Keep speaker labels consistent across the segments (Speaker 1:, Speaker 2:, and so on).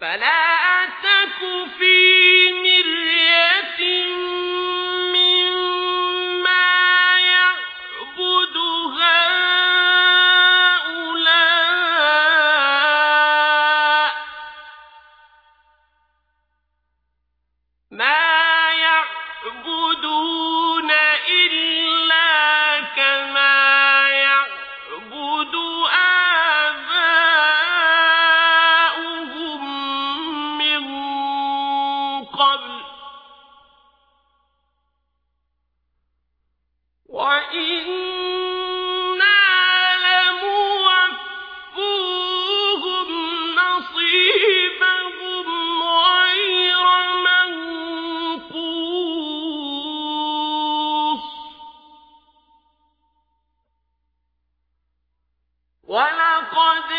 Speaker 1: فلا ولقد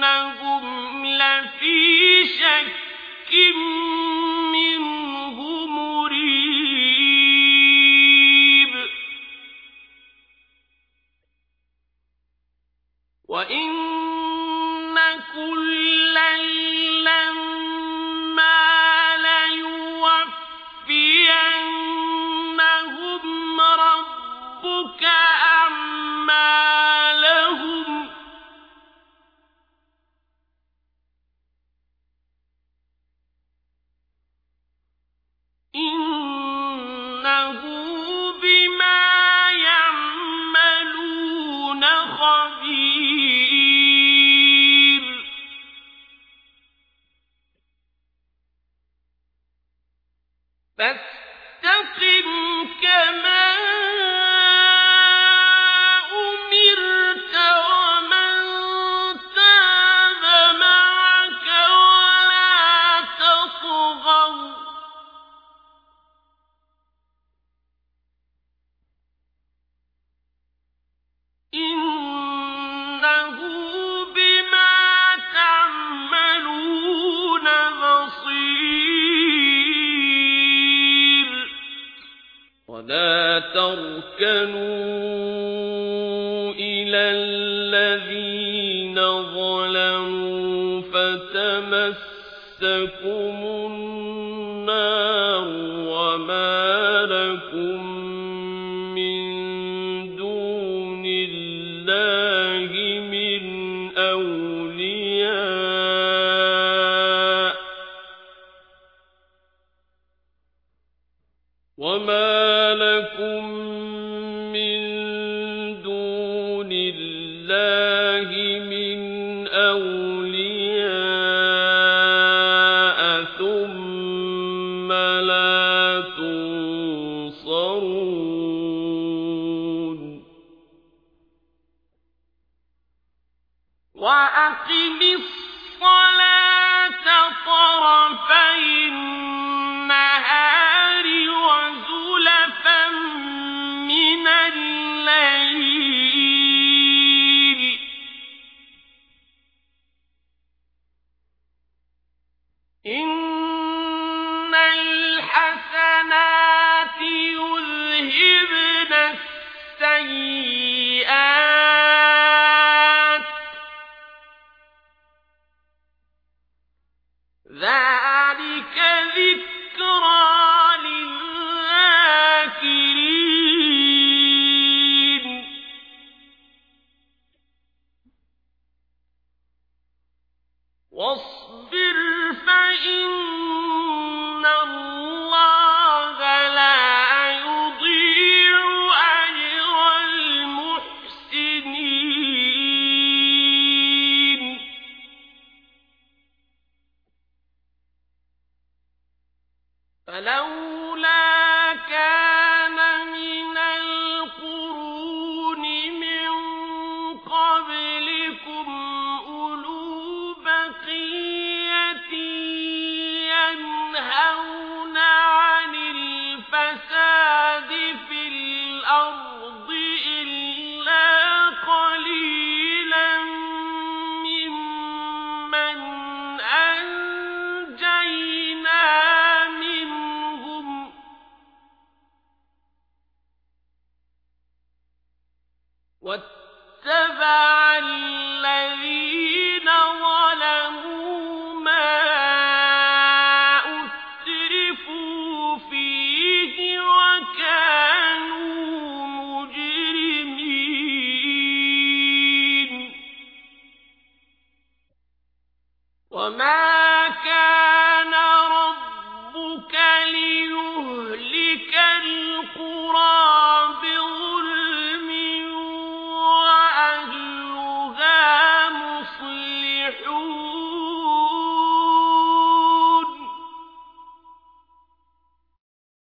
Speaker 1: وإنهم لفي شك تركنوا إلى الذين ظلموا فتمسكم النار وما لكم من دون الله من أولياء وما ثم لا وما